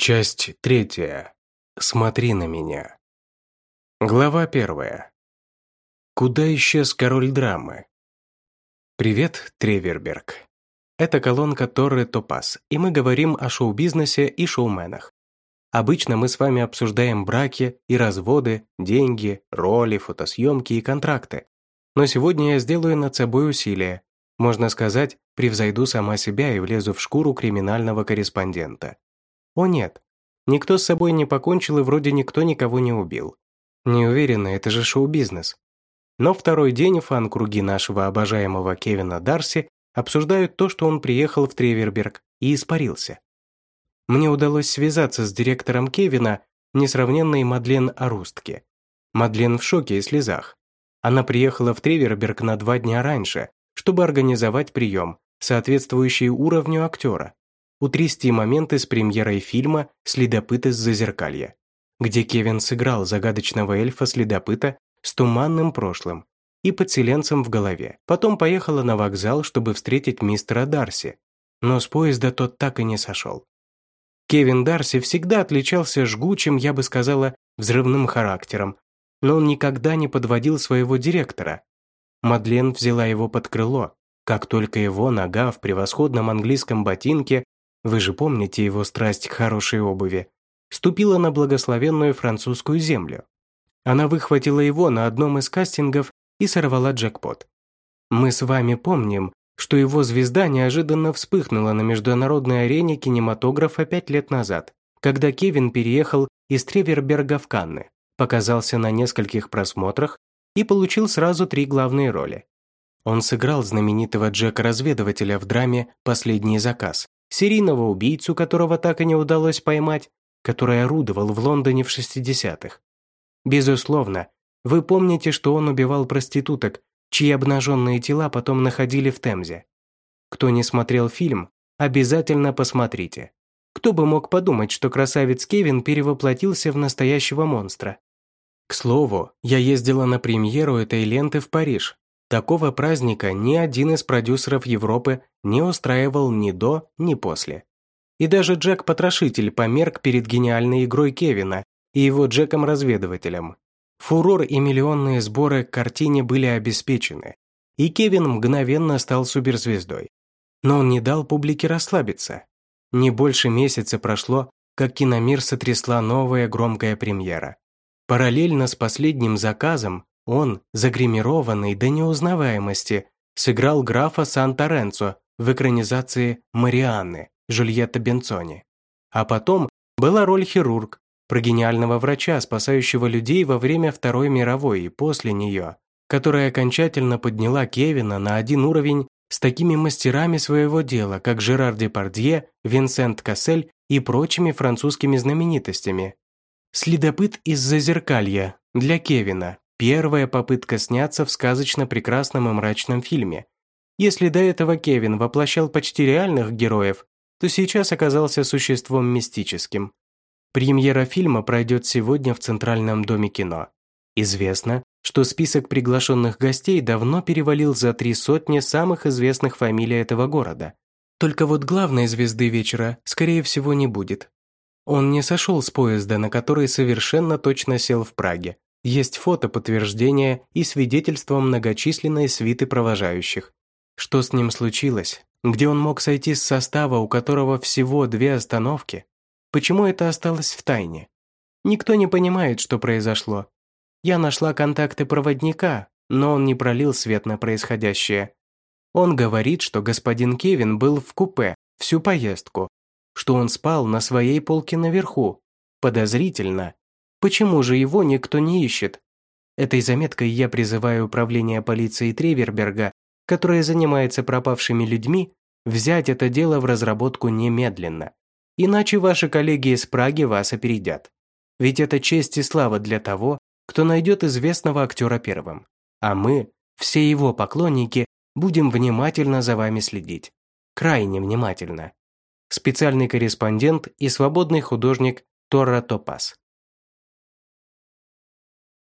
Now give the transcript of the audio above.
Часть третья. Смотри на меня. Глава первая. Куда исчез король драмы? Привет, Треверберг. Это колонка Торры Топас, и мы говорим о шоу-бизнесе и шоуменах. Обычно мы с вами обсуждаем браки и разводы, деньги, роли, фотосъемки и контракты. Но сегодня я сделаю над собой усилие. Можно сказать, превзойду сама себя и влезу в шкуру криминального корреспондента. О нет, никто с собой не покончил и вроде никто никого не убил. Не уверена, это же шоу-бизнес. Но второй день фан-круги нашего обожаемого Кевина Дарси обсуждают то, что он приехал в Треверберг и испарился. Мне удалось связаться с директором Кевина, несравненной Мадлен Арустки. Мадлен в шоке и слезах. Она приехала в Треверберг на два дня раньше, чтобы организовать прием, соответствующий уровню актера утрясти моменты с премьерой фильма «Следопыт из Зазеркалья», где Кевин сыграл загадочного эльфа-следопыта с туманным прошлым и подселенцем в голове. Потом поехала на вокзал, чтобы встретить мистера Дарси, но с поезда тот так и не сошел. Кевин Дарси всегда отличался жгучим, я бы сказала, взрывным характером, но он никогда не подводил своего директора. Мадлен взяла его под крыло, как только его нога в превосходном английском ботинке вы же помните его страсть к хорошей обуви, ступила на благословенную французскую землю. Она выхватила его на одном из кастингов и сорвала джекпот. Мы с вами помним, что его звезда неожиданно вспыхнула на международной арене кинематографа пять лет назад, когда Кевин переехал из Треверберга в Канны, показался на нескольких просмотрах и получил сразу три главные роли. Он сыграл знаменитого Джека-разведывателя в драме «Последний заказ», серийного убийцу, которого так и не удалось поймать, который орудовал в Лондоне в 60-х. Безусловно, вы помните, что он убивал проституток, чьи обнаженные тела потом находили в Темзе. Кто не смотрел фильм, обязательно посмотрите. Кто бы мог подумать, что красавец Кевин перевоплотился в настоящего монстра. К слову, я ездила на премьеру этой ленты в Париж, Такого праздника ни один из продюсеров Европы не устраивал ни до, ни после. И даже Джек-потрошитель померк перед гениальной игрой Кевина и его Джеком-разведывателем. Фурор и миллионные сборы к картине были обеспечены, и Кевин мгновенно стал суперзвездой. Но он не дал публике расслабиться. Не больше месяца прошло, как киномир сотрясла новая громкая премьера. Параллельно с последним заказом он, загримированный до неузнаваемости, сыграл графа Сан-Торенцо в экранизации «Марианны» Жюльетта Бенцони. А потом была роль хирург, про гениального врача, спасающего людей во время Второй мировой и после нее, которая окончательно подняла Кевина на один уровень с такими мастерами своего дела, как Жерар Депардье, Винсент Кассель и прочими французскими знаменитостями. «Следопыт из Зазеркалья» для Кевина, Первая попытка сняться в сказочно прекрасном и мрачном фильме. Если до этого Кевин воплощал почти реальных героев, то сейчас оказался существом мистическим. Премьера фильма пройдет сегодня в Центральном доме кино. Известно, что список приглашенных гостей давно перевалил за три сотни самых известных фамилий этого города. Только вот главной звезды вечера, скорее всего, не будет. Он не сошел с поезда, на который совершенно точно сел в Праге. Есть фото подтверждения и свидетельство многочисленной свиты провожающих. Что с ним случилось? Где он мог сойти с состава, у которого всего две остановки? Почему это осталось в тайне? Никто не понимает, что произошло. Я нашла контакты проводника, но он не пролил свет на происходящее. Он говорит, что господин Кевин был в купе всю поездку, что он спал на своей полке наверху. Подозрительно. Почему же его никто не ищет? Этой заметкой я призываю управление полиции Треверберга, которое занимается пропавшими людьми, взять это дело в разработку немедленно. Иначе ваши коллеги из Праги вас опередят. Ведь это честь и слава для того, кто найдет известного актера первым. А мы, все его поклонники, будем внимательно за вами следить. Крайне внимательно. Специальный корреспондент и свободный художник Тора Топас.